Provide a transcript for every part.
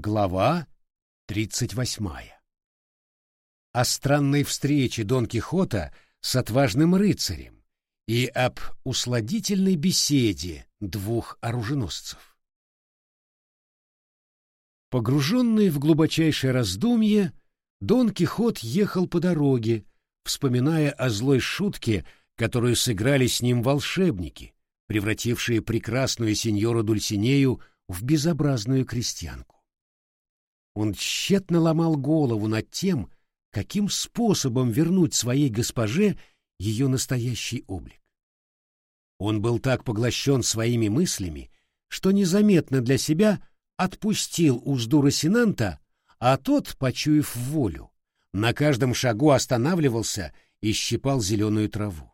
Глава тридцать восьмая. О странной встрече Дон Кихота с отважным рыцарем и об усладительной беседе двух оруженосцев. Погруженный в глубочайшее раздумье, Дон Кихот ехал по дороге, вспоминая о злой шутке, которую сыграли с ним волшебники, превратившие прекрасную сеньору Дульсинею в безобразную крестьянку. Он тщетно ломал голову над тем, каким способом вернуть своей госпоже ее настоящий облик. Он был так поглощен своими мыслями, что незаметно для себя отпустил узду Росинанта, а тот, почуяв волю, на каждом шагу останавливался и щипал зеленую траву.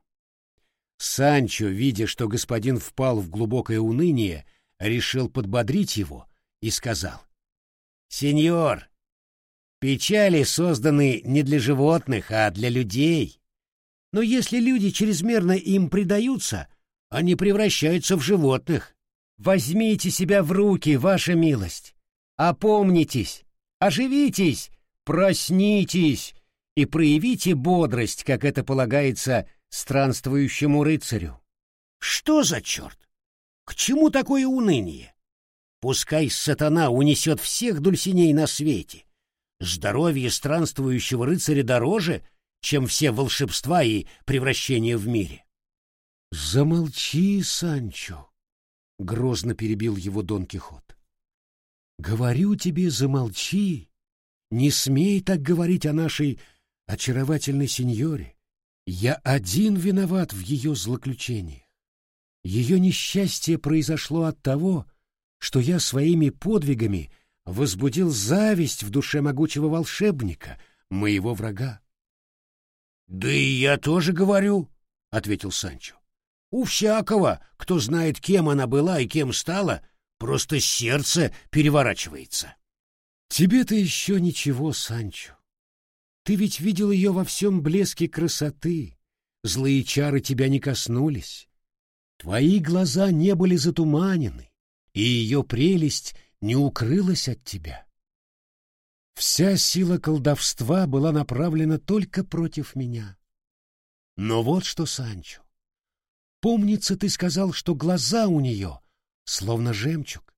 Санчо, видя, что господин впал в глубокое уныние, решил подбодрить его и сказал — Сеньор, печали созданы не для животных, а для людей. Но если люди чрезмерно им предаются, они превращаются в животных. Возьмите себя в руки, ваша милость. Опомнитесь, оживитесь, проснитесь и проявите бодрость, как это полагается странствующему рыцарю. Что за черт? К чему такое уныние? Пускай сатана унесет всех дульсиней на свете. Здоровье странствующего рыцаря дороже, чем все волшебства и превращения в мире. — Замолчи, Санчо! — грозно перебил его Дон Кихот. — Говорю тебе, замолчи! Не смей так говорить о нашей очаровательной сеньоре. Я один виноват в ее злоключениях. Ее несчастье произошло от того, что я своими подвигами возбудил зависть в душе могучего волшебника, моего врага. — Да и я тоже говорю, — ответил Санчо. — У всякого, кто знает, кем она была и кем стала, просто сердце переворачивается. — Тебе-то еще ничего, Санчо. Ты ведь видел ее во всем блеске красоты, злые чары тебя не коснулись. Твои глаза не были затуманены, и ее прелесть не укрылась от тебя. Вся сила колдовства была направлена только против меня. Но вот что, Санчо. Помнится, ты сказал, что глаза у нее словно жемчуг.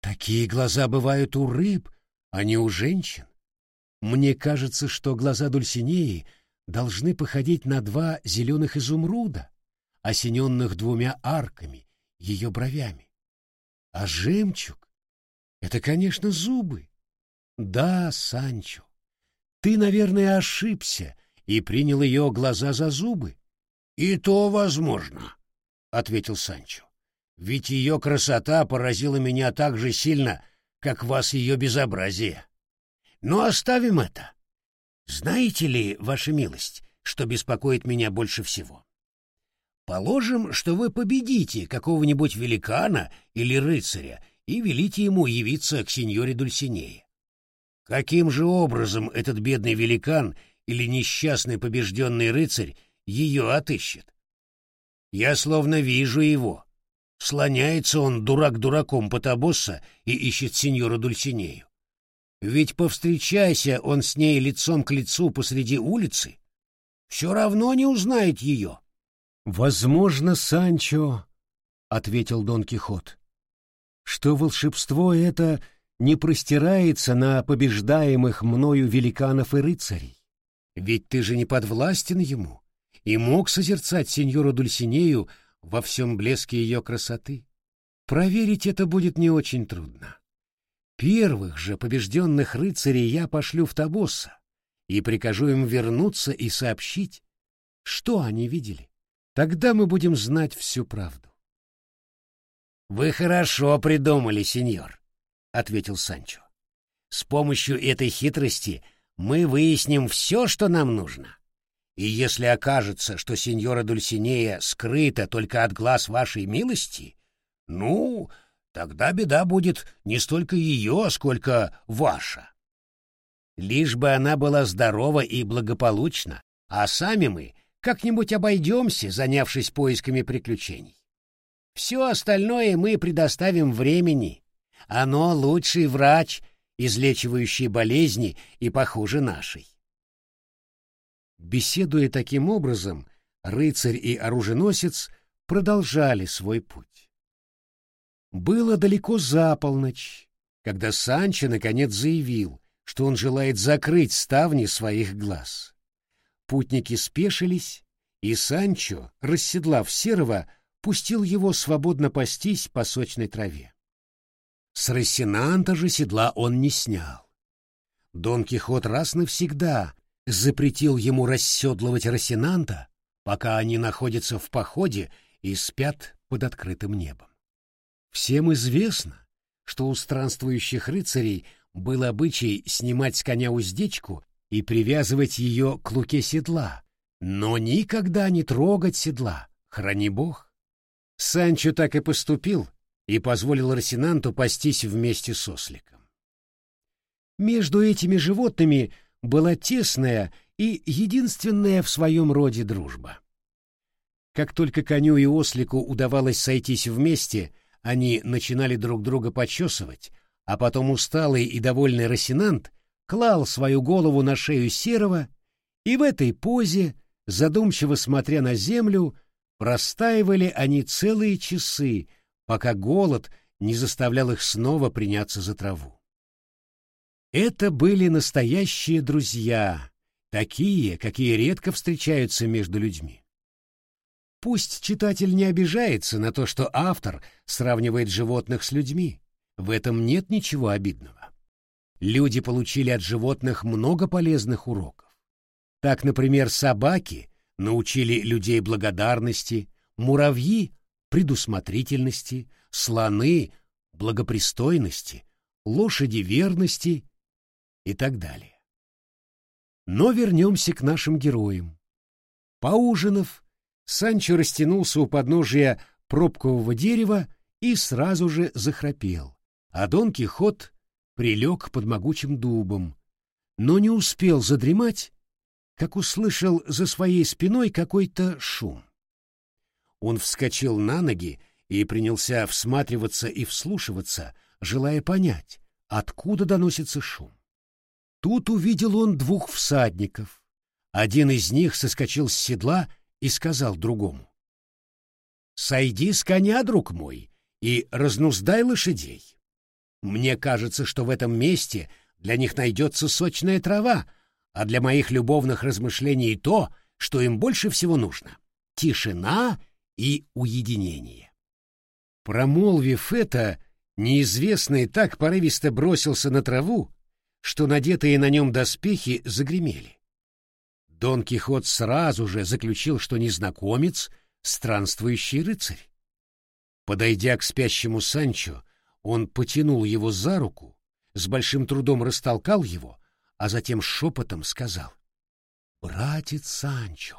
Такие глаза бывают у рыб, а не у женщин. Мне кажется, что глаза Дульсинеи должны походить на два зеленых изумруда, осененных двумя арками, ее бровями. А жемчуг — это, конечно, зубы. Да, Санчо, ты, наверное, ошибся и принял ее глаза за зубы. — И то возможно, — ответил Санчо. — Ведь ее красота поразила меня так же сильно, как вас ее безобразие. Но оставим это. Знаете ли, ваша милость, что беспокоит меня больше всего? Положим, что вы победите какого-нибудь великана или рыцаря и велите ему явиться к сеньоре Дульсинее. Каким же образом этот бедный великан или несчастный побежденный рыцарь ее отыщет? Я словно вижу его. Слоняется он дурак дураком по Табосса и ищет сеньора Дульсинею. Ведь повстречайся он с ней лицом к лицу посреди улицы, все равно не узнает ее. «Возможно, Санчо, — ответил Дон Кихот, — что волшебство это не простирается на побеждаемых мною великанов и рыцарей. Ведь ты же не подвластен ему и мог созерцать сеньору Дульсинею во всем блеске ее красоты. Проверить это будет не очень трудно. Первых же побежденных рыцарей я пошлю в Табосса и прикажу им вернуться и сообщить, что они видели. Тогда мы будем знать всю правду. «Вы хорошо придумали, сеньор», — ответил Санчо. «С помощью этой хитрости мы выясним все, что нам нужно. И если окажется, что сеньора Дульсинея скрыта только от глаз вашей милости, ну, тогда беда будет не столько ее, сколько ваша. Лишь бы она была здорова и благополучна, а сами мы — как-нибудь обойдемся, занявшись поисками приключений. Все остальное мы предоставим времени. Оно лучший врач излечивающей болезни и похуже нашей. Беседуя таким образом, рыцарь и оруженосец продолжали свой путь. Было далеко за полночь, когда Санчо наконец заявил, что он желает закрыть ставни своих глаз. Путники спешились, и Санчо, расседлав серого, пустил его свободно пастись по сочной траве. С Рассенанта же седла он не снял. Дон Кихот раз навсегда запретил ему расседлывать Рассенанта, пока они находятся в походе и спят под открытым небом. Всем известно, что у странствующих рыцарей был обычай снимать с коня уздечку и привязывать ее к луке седла, но никогда не трогать седла, храни бог. Санчо так и поступил и позволил Росинанту пастись вместе с осликом. Между этими животными была тесная и единственная в своем роде дружба. Как только коню и ослику удавалось сойтись вместе, они начинали друг друга почесывать, а потом усталый и довольный Росинант клал свою голову на шею Серого, и в этой позе, задумчиво смотря на землю, простаивали они целые часы, пока голод не заставлял их снова приняться за траву. Это были настоящие друзья, такие, какие редко встречаются между людьми. Пусть читатель не обижается на то, что автор сравнивает животных с людьми. В этом нет ничего обидного. Люди получили от животных много полезных уроков. Так, например, собаки научили людей благодарности, муравьи — предусмотрительности, слоны — благопристойности, лошади — верности и так далее. Но вернемся к нашим героям. Поужинав, Санчо растянулся у подножия пробкового дерева и сразу же захрапел, а Дон Кихот прилег под могучим дубом, но не успел задремать, как услышал за своей спиной какой-то шум. Он вскочил на ноги и принялся всматриваться и вслушиваться, желая понять, откуда доносится шум. Тут увидел он двух всадников. Один из них соскочил с седла и сказал другому. «Сойди с коня, друг мой, и разнуздай лошадей. Мне кажется, что в этом месте для них найдется сочная трава, а для моих любовных размышлений то, что им больше всего нужно — тишина и уединение». Промолвив это, неизвестный так порывисто бросился на траву, что надетые на нем доспехи загремели. Дон Кихот сразу же заключил, что незнакомец — странствующий рыцарь. Подойдя к спящему Санчо, он потянул его за руку, с большим трудом растолкал его, а затем шепотом сказал. — Братец Санчо,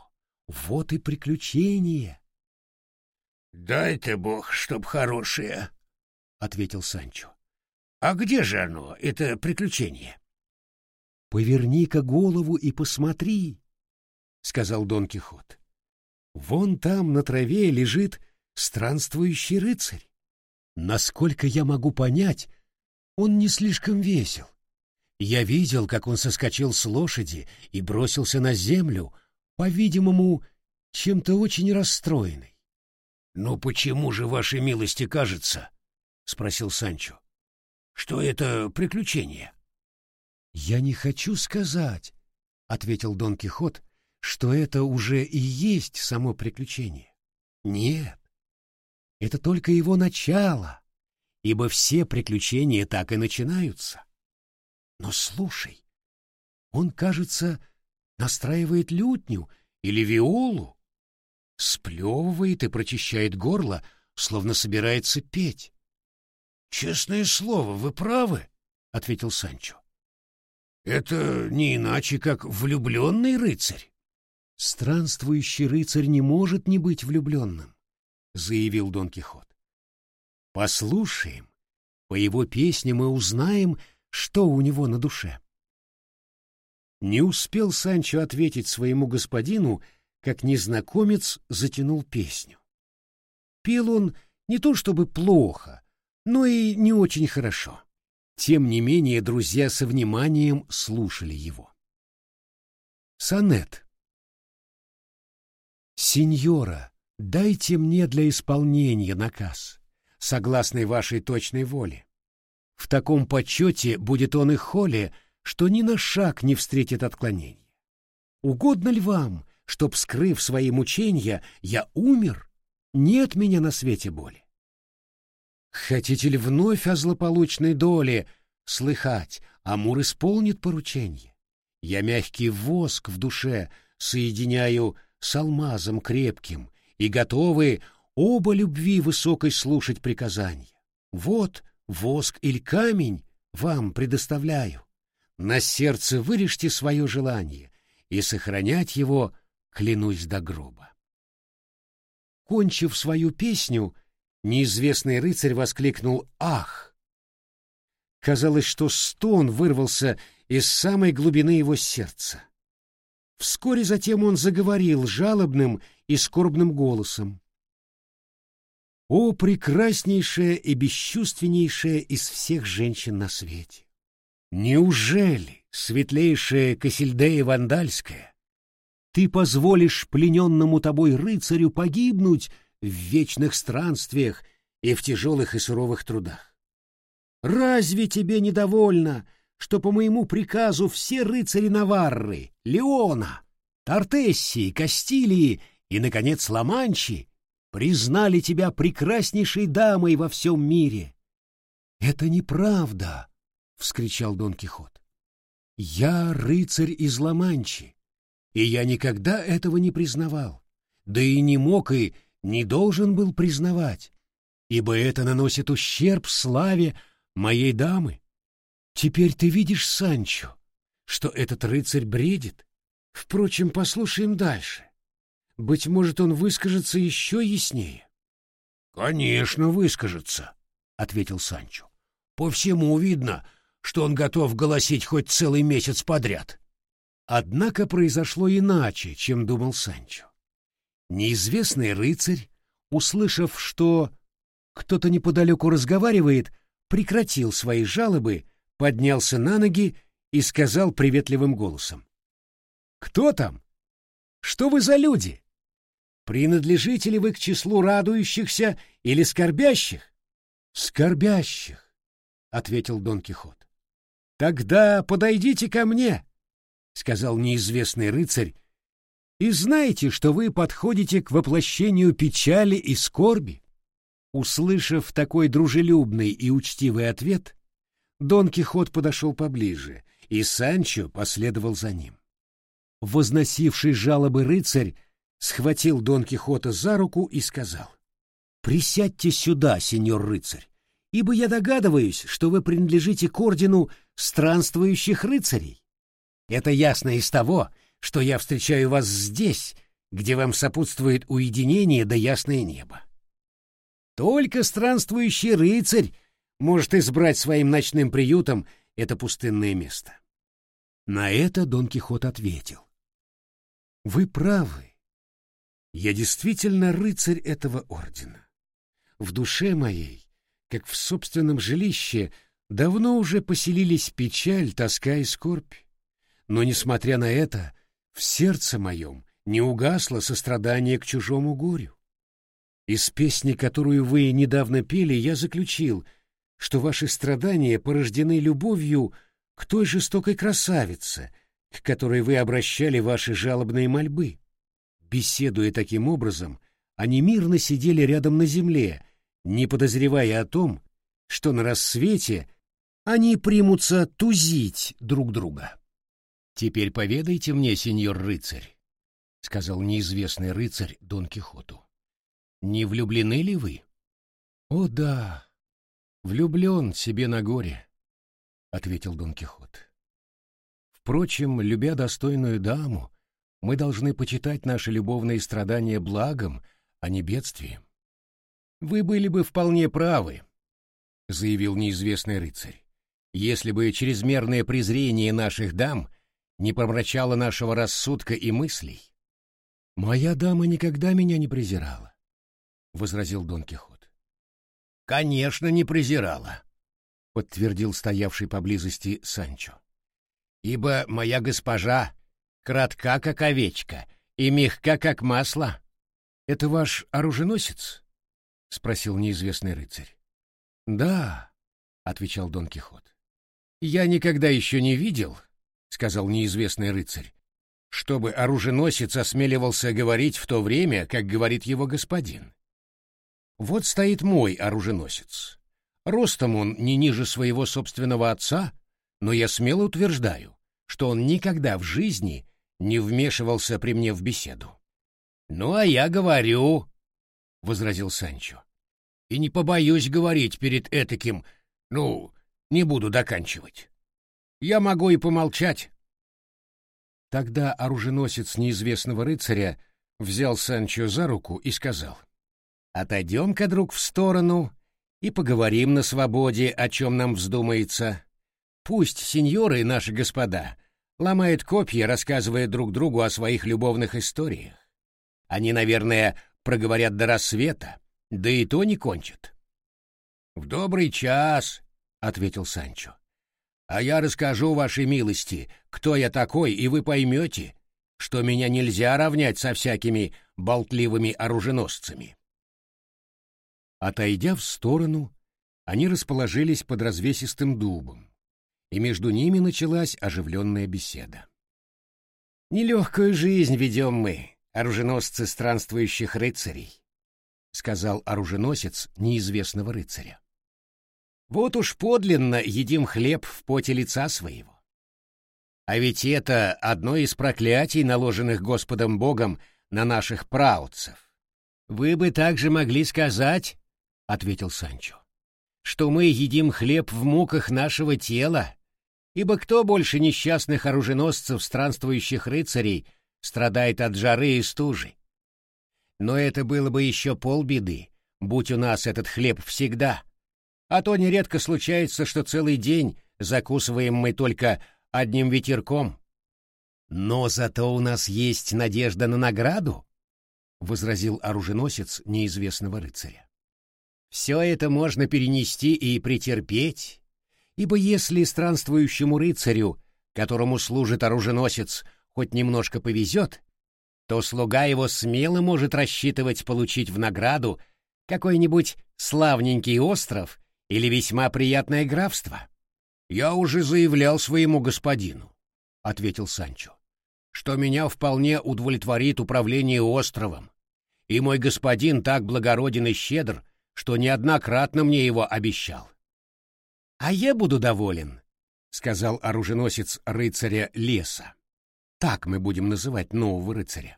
вот и приключение. — Дай-то бог, чтоб хорошее, — ответил Санчо. — А где же оно, это приключение? — Поверни-ка голову и посмотри, — сказал Дон Кихот. — Вон там на траве лежит странствующий рыцарь. Насколько я могу понять, он не слишком весел. Я видел, как он соскочил с лошади и бросился на землю, по-видимому, чем-то очень расстроенный. — Ну почему же, вашей милости, кажется, — спросил Санчо, — что это приключение? — Я не хочу сказать, — ответил Дон Кихот, — что это уже и есть само приключение. Нет, это только его начало, ибо все приключения так и начинаются. Но слушай, он, кажется, настраивает лютню или виолу, сплевывает и прочищает горло, словно собирается петь. — Честное слово, вы правы, — ответил Санчо. — Это не иначе, как влюбленный рыцарь. — Странствующий рыцарь не может не быть влюбленным заявил Дон Кихот. Послушаем, по его песне мы узнаем, что у него на душе. Не успел Санчо ответить своему господину, как незнакомец затянул песню. Пел он не то чтобы плохо, но и не очень хорошо. Тем не менее, друзья со вниманием слушали его. Сонет. «Сеньора, дайте мне для исполнения наказ, согласный вашей точной воле. В таком почете будет он и холе, что ни на шаг не встретит отклонений. Угодно ли вам, чтоб, скрыв свои мучения, я умер? Нет меня на свете боли. Хотите ли вновь о злополучной доле слыхать? Амур исполнит поручение. Я мягкий воск в душе соединяю с алмазом крепким, и готовы оба любви высокой слушать приказания. Вот воск или камень вам предоставляю. На сердце вырежьте свое желание, и сохранять его клянусь до гроба. Кончив свою песню, неизвестный рыцарь воскликнул «Ах!». Казалось, что стон вырвался из самой глубины его сердца. Вскоре затем он заговорил жалобным и скорбным голосом. «О, прекраснейшая и бесчувственнейшая из всех женщин на свете! Неужели, светлейшая Кассильдея Вандальская, ты позволишь плененному тобой рыцарю погибнуть в вечных странствиях и в тяжелых и суровых трудах? Разве тебе недовольно, что по моему приказу все рыцари Наварры, Леона, Тартессии, Кастилии и, наконец, Ламанчи признали тебя прекраснейшей дамой во всем мире. — Это неправда! — вскричал Дон Кихот. — Я рыцарь из Ламанчи, и я никогда этого не признавал, да и не мог и не должен был признавать, ибо это наносит ущерб славе моей дамы. Теперь ты видишь, Санчо, что этот рыцарь бредит. Впрочем, послушаем дальше. Быть может, он выскажется еще яснее. — Конечно, выскажется, — ответил Санчо. — По всему видно, что он готов голосить хоть целый месяц подряд. Однако произошло иначе, чем думал Санчо. Неизвестный рыцарь, услышав, что кто-то неподалеку разговаривает, прекратил свои жалобы поднялся на ноги и сказал приветливым голосом. «Кто там? Что вы за люди? Принадлежите ли вы к числу радующихся или скорбящих?» «Скорбящих», — ответил Дон Кихот. «Тогда подойдите ко мне», — сказал неизвестный рыцарь, «и знайте, что вы подходите к воплощению печали и скорби». Услышав такой дружелюбный и учтивый ответ, Дон Кихот подошел поближе, и Санчо последовал за ним. Возносивший жалобы рыцарь схватил Дон Кихота за руку и сказал, «Присядьте сюда, сеньор рыцарь, ибо я догадываюсь, что вы принадлежите к ордену странствующих рыцарей. Это ясно из того, что я встречаю вас здесь, где вам сопутствует уединение да ясное небо. Только странствующий рыцарь может избрать своим ночным приютом это пустынное место. На это Дон Кихот ответил. Вы правы. Я действительно рыцарь этого ордена. В душе моей, как в собственном жилище, давно уже поселились печаль, тоска и скорбь. Но, несмотря на это, в сердце моем не угасло сострадание к чужому горю. Из песни, которую вы недавно пели, я заключил — что ваши страдания порождены любовью к той жестокой красавице, к которой вы обращали ваши жалобные мольбы. Беседуя таким образом, они мирно сидели рядом на земле, не подозревая о том, что на рассвете они примутся тузить друг друга. «Теперь поведайте мне, сеньор рыцарь», — сказал неизвестный рыцарь Дон Кихоту. «Не влюблены ли вы?» «О да, «Влюблен себе на горе», — ответил Дон Кихот. «Впрочем, любя достойную даму, мы должны почитать наши любовные страдания благом, а не бедствием». «Вы были бы вполне правы», — заявил неизвестный рыцарь, «если бы чрезмерное презрение наших дам не помрачало нашего рассудка и мыслей». «Моя дама никогда меня не презирала», — возразил Дон Кихот. Конечно, не презирала, подтвердил стоявший поблизости Санчо. Ибо моя госпожа кратка, как овечка, и мягка, как масло. Это ваш оруженосец? спросил неизвестный рыцарь. Да, отвечал Дон Кихот. Я никогда еще не видел, сказал неизвестный рыцарь, чтобы оруженосец осмеливался говорить в то время, как говорит его господин. Вот стоит мой оруженосец. Ростом он не ниже своего собственного отца, но я смело утверждаю, что он никогда в жизни не вмешивался при мне в беседу. «Ну, а я говорю», — возразил Санчо, — «и не побоюсь говорить перед этаким, ну, не буду доканчивать. Я могу и помолчать». Тогда оруженосец неизвестного рыцаря взял Санчо за руку и сказал, «Отойдем-ка, друг, в сторону и поговорим на свободе, о чем нам вздумается. Пусть сеньоры, наши господа, ломают копья, рассказывая друг другу о своих любовных историях. Они, наверное, проговорят до рассвета, да и то не кончат. — В добрый час, — ответил Санчо. — А я расскажу вашей милости, кто я такой, и вы поймете, что меня нельзя равнять со всякими болтливыми оруженосцами. Отойдя в сторону, они расположились под развесистым дубом, и между ними началась оживленная беседа. «Нелегкую жизнь ведем мы, оруженосцы странствующих рыцарей», — сказал оруженосец неизвестного рыцаря. «Вот уж подлинно едим хлеб в поте лица своего. А ведь это одно из проклятий, наложенных Господом Богом на наших праотцев. Вы бы также могли сказать, — ответил Санчо, — что мы едим хлеб в муках нашего тела, ибо кто больше несчастных оруженосцев странствующих рыцарей страдает от жары и стужи? Но это было бы еще полбеды, будь у нас этот хлеб всегда, а то нередко случается, что целый день закусываем мы только одним ветерком. Но зато у нас есть надежда на награду, — возразил оруженосец неизвестного рыцаря. Все это можно перенести и претерпеть, ибо если странствующему рыцарю, которому служит оруженосец, хоть немножко повезет, то слуга его смело может рассчитывать получить в награду какой-нибудь славненький остров или весьма приятное графство. «Я уже заявлял своему господину», — ответил Санчо, «что меня вполне удовлетворит управление островом, и мой господин так благороден и щедр, что неоднократно мне его обещал. — А я буду доволен, — сказал оруженосец рыцаря леса. Так мы будем называть нового рыцаря.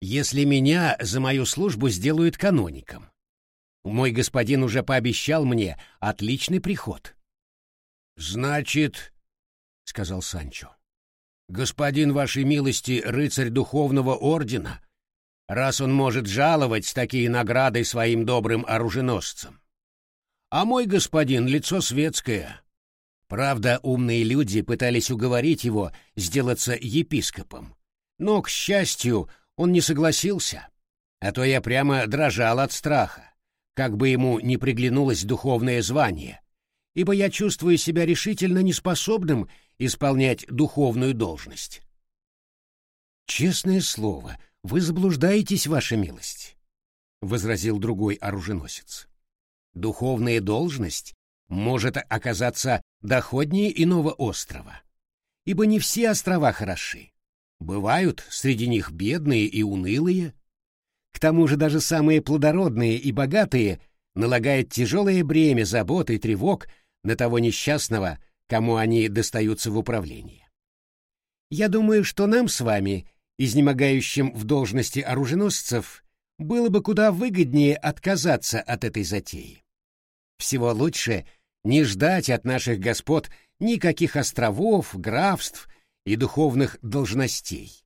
Если меня за мою службу сделают каноником. Мой господин уже пообещал мне отличный приход. — Значит, — сказал Санчо, — господин вашей милости рыцарь духовного ордена раз он может жаловать такие награды своим добрым оруженосцам. А мой господин — лицо светское. Правда, умные люди пытались уговорить его сделаться епископом. Но, к счастью, он не согласился, а то я прямо дрожал от страха, как бы ему не приглянулось духовное звание, ибо я чувствую себя решительно неспособным исполнять духовную должность. Честное слово — вы заблуждаетесь, ваша милость, — возразил другой оруженосец. Духовная должность может оказаться доходнее иного острова, ибо не все острова хороши. Бывают среди них бедные и унылые. К тому же даже самые плодородные и богатые налагают тяжелое бремя забот и тревог на того несчастного, кому они достаются в управлении. Я думаю, что нам с вами изнемогающим в должности оруженосцев, было бы куда выгоднее отказаться от этой затеи. Всего лучше не ждать от наших господ никаких островов, графств и духовных должностей,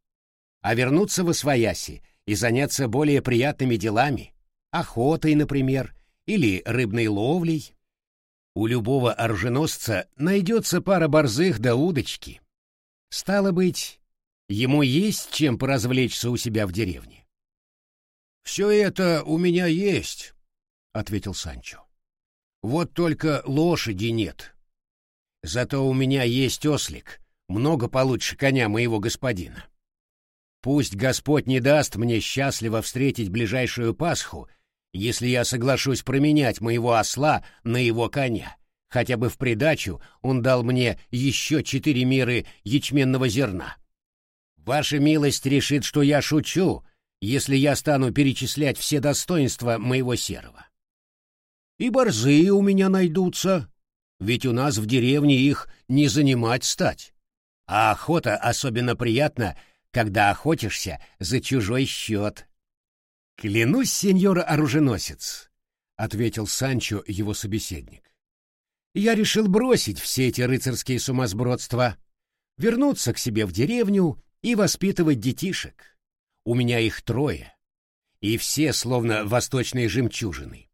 а вернуться в Освояси и заняться более приятными делами, охотой, например, или рыбной ловлей. У любого оруженосца найдется пара борзых до удочки. Стало быть, Ему есть чем поразвлечься у себя в деревне. «Все это у меня есть», — ответил Санчо. Вот только лошади нет. Зато у меня есть ослик, много получше коня моего господина. Пусть Господь не даст мне счастливо встретить ближайшую Пасху, если я соглашусь променять моего осла на его коня. Хотя бы в придачу он дал мне еще четыре меры ячменного зерна. Ваша милость решит, что я шучу, если я стану перечислять все достоинства моего серого. И борзые у меня найдутся, ведь у нас в деревне их не занимать стать. А охота особенно приятна, когда охотишься за чужой счет. «Клянусь, сеньор-оруженосец», — ответил Санчо его собеседник. «Я решил бросить все эти рыцарские сумасбродства, вернуться к себе в деревню и воспитывать детишек. У меня их трое, и все словно восточные жемчужины.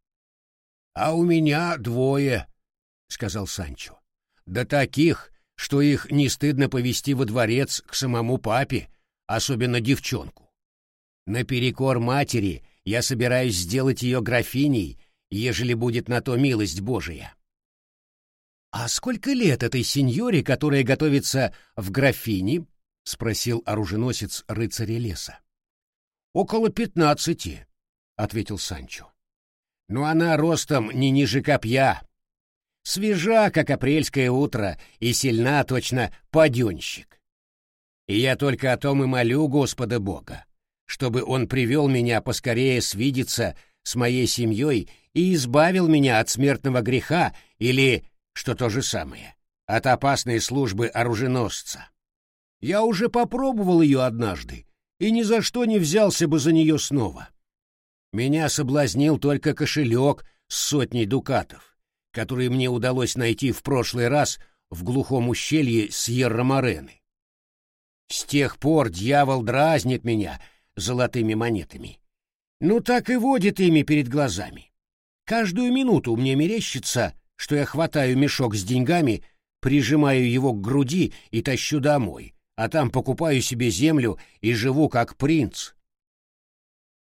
А у меня двое, — сказал Санчо. Да таких, что их не стыдно повести во дворец к самому папе, особенно девчонку. Наперекор матери я собираюсь сделать ее графиней, ежели будет на то милость Божия. — А сколько лет этой сеньоре, которая готовится в графине? — спросил оруженосец рыцаря леса. — Около пятнадцати, — ответил Санчо. — Но она ростом не ниже копья, свежа, как апрельское утро, и сильна точно паденщик. И я только о том и молю Господа Бога, чтобы Он привел меня поскорее свидеться с моей семьей и избавил меня от смертного греха или, что то же самое, от опасной службы оруженосца. Я уже попробовал ее однажды и ни за что не взялся бы за нее снова. Меня соблазнил только кошелек с сотней дукатов которые мне удалось найти в прошлый раз в глухом ущелье Сьерра-Морены. С тех пор дьявол дразнит меня золотыми монетами. Ну так и водит ими перед глазами. Каждую минуту мне мерещится, что я хватаю мешок с деньгами, прижимаю его к груди и тащу домой, а там покупаю себе землю и живу как принц.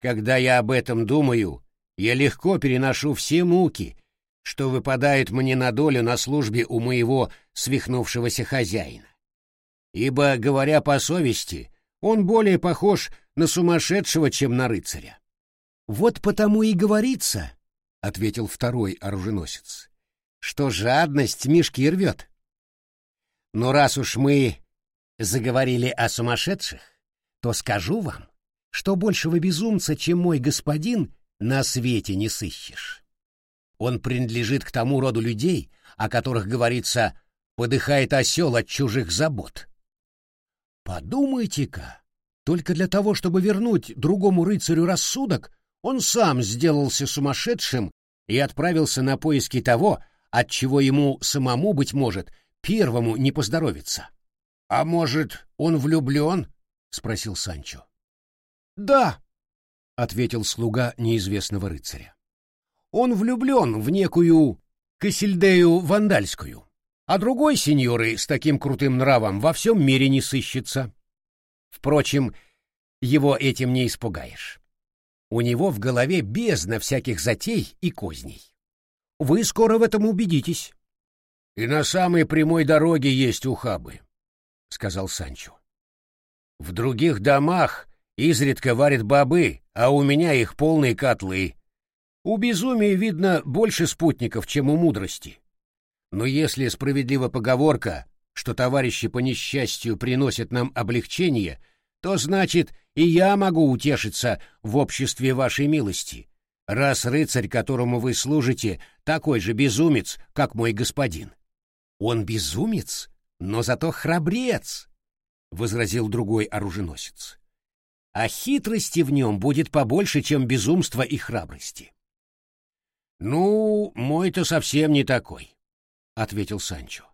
Когда я об этом думаю, я легко переношу все муки, что выпадает мне на долю на службе у моего свихнувшегося хозяина. Ибо, говоря по совести, он более похож на сумасшедшего, чем на рыцаря. «Вот потому и говорится», — ответил второй оруженосец, — «что жадность мешки рвет. Но раз уж мы заговорили о сумасшедших, то скажу вам, что большего безумца, чем мой господин, на свете не сыщешь. Он принадлежит к тому роду людей, о которых говорится «подыхает осел от чужих забот». Подумайте-ка, только для того, чтобы вернуть другому рыцарю рассудок, он сам сделался сумасшедшим и отправился на поиски того, от чего ему самому, быть может, первому не поздоровится. — А может, он влюблен? — спросил Санчо. — Да, — ответил слуга неизвестного рыцаря. Он влюблен в некую Кассильдею Вандальскую, а другой сеньоры с таким крутым нравом во всем мире не сыщется. Впрочем, его этим не испугаешь. У него в голове бездна всяких затей и козней. Вы скоро в этом убедитесь. — И на самой прямой дороге есть ухабы, — сказал Санчо. — В других домах изредка варят бобы, а у меня их полные котлы. У безумия, видно, больше спутников, чем у мудрости. Но если справедлива поговорка, что товарищи по несчастью приносят нам облегчение, то значит и я могу утешиться в обществе вашей милости, раз рыцарь, которому вы служите, такой же безумец, как мой господин. Он безумец, но зато храбрец, — возразил другой оруженосец. А хитрости в нем будет побольше, чем безумства и храбрости. «Ну, мой-то совсем не такой», — ответил Санчо.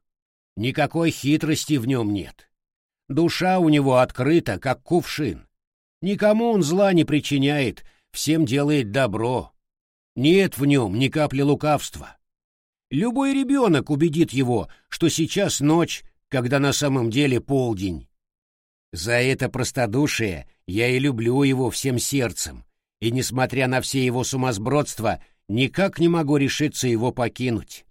«Никакой хитрости в нем нет. Душа у него открыта, как кувшин. Никому он зла не причиняет, всем делает добро. Нет в нем ни капли лукавства. Любой ребенок убедит его, что сейчас ночь, когда на самом деле полдень. За это простодушие я и люблю его всем сердцем, и, несмотря на все его сумасбродство, Никак не могу решиться его покинуть.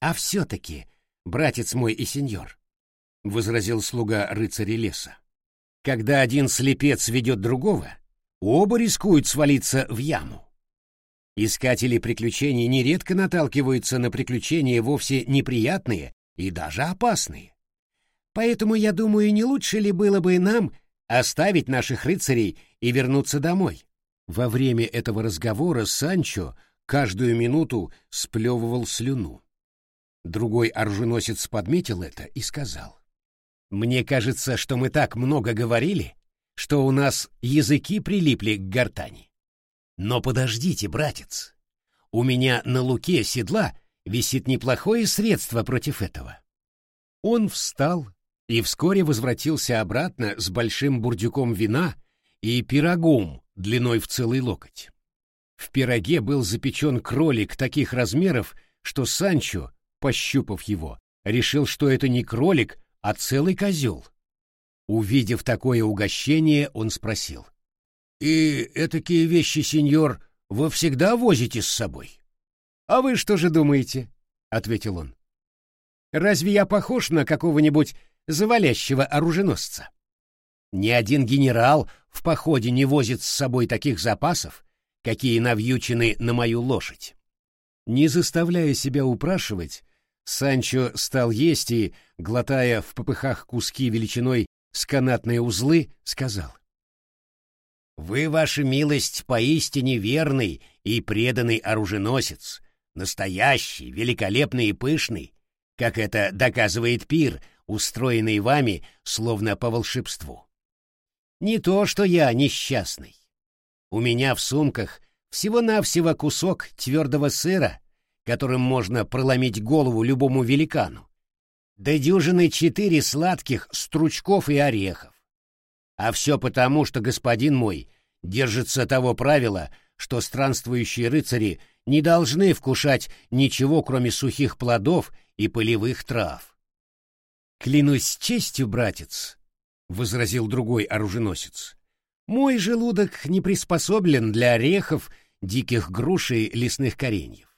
А все-таки, братец мой и сеньор, — возразил слуга рыцаря леса, — когда один слепец ведет другого, оба рискуют свалиться в яму. Искатели приключений нередко наталкиваются на приключения вовсе неприятные и даже опасные. Поэтому, я думаю, не лучше ли было бы нам оставить наших рыцарей и вернуться домой? Во время этого разговора Санчо каждую минуту сплевывал слюну. Другой оруженосец подметил это и сказал. «Мне кажется, что мы так много говорили, что у нас языки прилипли к гортани. Но подождите, братец, у меня на луке седла висит неплохое средство против этого». Он встал и вскоре возвратился обратно с большим бурдюком вина и пирогом длиной в целый локоть. В пироге был запечен кролик таких размеров, что Санчо, пощупав его, решил, что это не кролик, а целый козел. Увидев такое угощение, он спросил. «И этакие вещи, сеньор, вы всегда возите с собой?» «А вы что же думаете?» — ответил он. «Разве я похож на какого-нибудь завалящего оруженосца? Ни один генерал в походе не возит с собой таких запасов, какие навьючены на мою лошадь. Не заставляя себя упрашивать, Санчо стал есть и, глотая в попыхах куски величиной с канатные узлы, сказал. «Вы, ваша милость, поистине верный и преданный оруженосец, настоящий, великолепный и пышный, как это доказывает пир, устроенный вами словно по волшебству. Не то, что я несчастный. У меня в сумках всего-навсего кусок твердого сыра, которым можно проломить голову любому великану, да дюжины четыре сладких стручков и орехов. А все потому, что господин мой держится того правила, что странствующие рыцари не должны вкушать ничего, кроме сухих плодов и полевых трав. «Клянусь честью, братец», — возразил другой оруженосец, мой желудок не приспособлен для орехов, диких груш и лесных кореньев.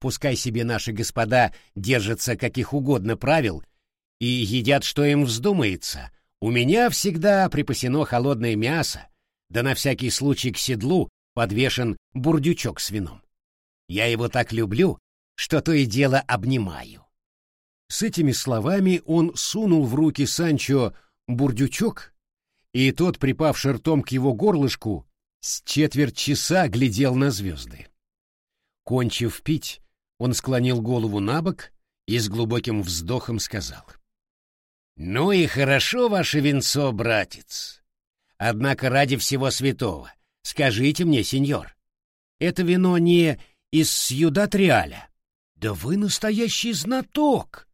Пускай себе наши господа держатся каких угодно правил и едят, что им вздумается. У меня всегда припасено холодное мясо, да на всякий случай к седлу подвешен бурдючок с вином. Я его так люблю, что то и дело обнимаю. С этими словами он сунул в руки Санчо бурдючок и тот, припавший ртом к его горлышку, с четверть часа глядел на звезды. Кончив пить, он склонил голову на бок и с глубоким вздохом сказал. «Ну и хорошо ваше венцо, братец. Однако ради всего святого, скажите мне, сеньор, это вино не из Сьюдат-Реаля?» «Да вы настоящий знаток!» —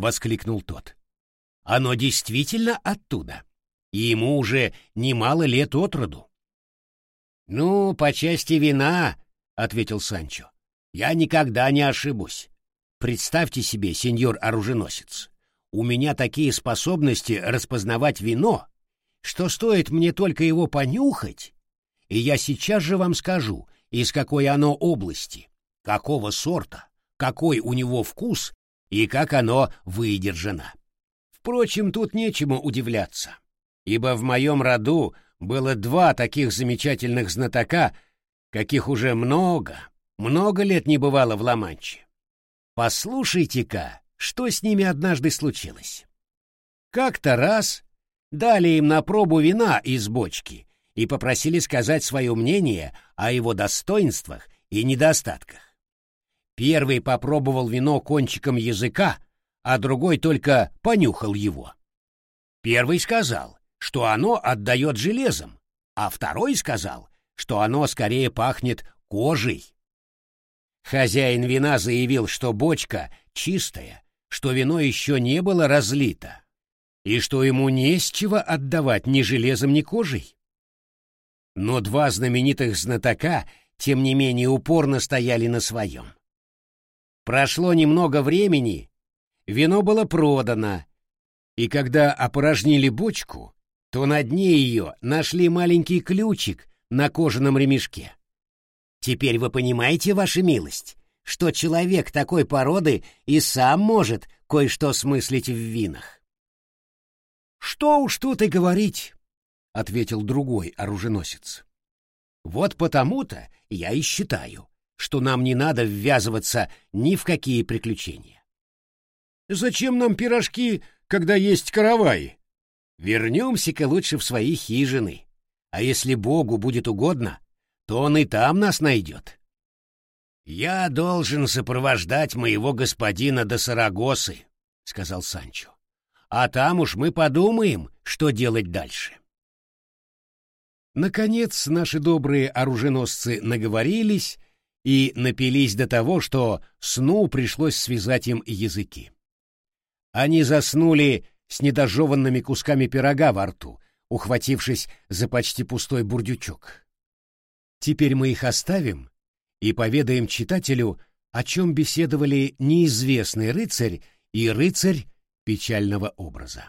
воскликнул тот. «Оно действительно оттуда» и ему уже немало лет от роду. «Ну, по части вина», — ответил Санчо, — «я никогда не ошибусь. Представьте себе, сеньор-оруженосец, у меня такие способности распознавать вино, что стоит мне только его понюхать, и я сейчас же вам скажу, из какой оно области, какого сорта, какой у него вкус и как оно выдержано. Впрочем, тут нечему удивляться ибо в моем роду было два таких замечательных знатока, каких уже много, много лет не бывало в Ла-Манче. Послушайте-ка, что с ними однажды случилось. Как-то раз дали им на пробу вина из бочки и попросили сказать свое мнение о его достоинствах и недостатках. Первый попробовал вино кончиком языка, а другой только понюхал его. Первый сказал, что оно отдает железом, а второй сказал, что оно скорее пахнет кожей. Хозяин вина заявил, что бочка чистая, что вино еще не было разлито, и что ему не с чего отдавать ни железом, ни кожей. Но два знаменитых знатока, тем не менее, упорно стояли на своем. Прошло немного времени, вино было продано, и когда опорожнили бочку, то на дне ее нашли маленький ключик на кожаном ремешке. Теперь вы понимаете, ваша милость, что человек такой породы и сам может кое-что смыслить в винах. «Что уж тут и говорить», — ответил другой оруженосец. «Вот потому-то я и считаю, что нам не надо ввязываться ни в какие приключения. Зачем нам пирожки, когда есть каравай? Вернемся-ка лучше в свои хижины, а если Богу будет угодно, то он и там нас найдет». «Я должен сопровождать моего господина до Сарагосы», — сказал Санчо а там уж мы подумаем, что делать дальше. Наконец наши добрые оруженосцы наговорились и напились до того, что сну пришлось связать им языки. Они заснули с недожеванными кусками пирога во рту, ухватившись за почти пустой бурдючок. Теперь мы их оставим и поведаем читателю, о чем беседовали неизвестный рыцарь и рыцарь печального образа.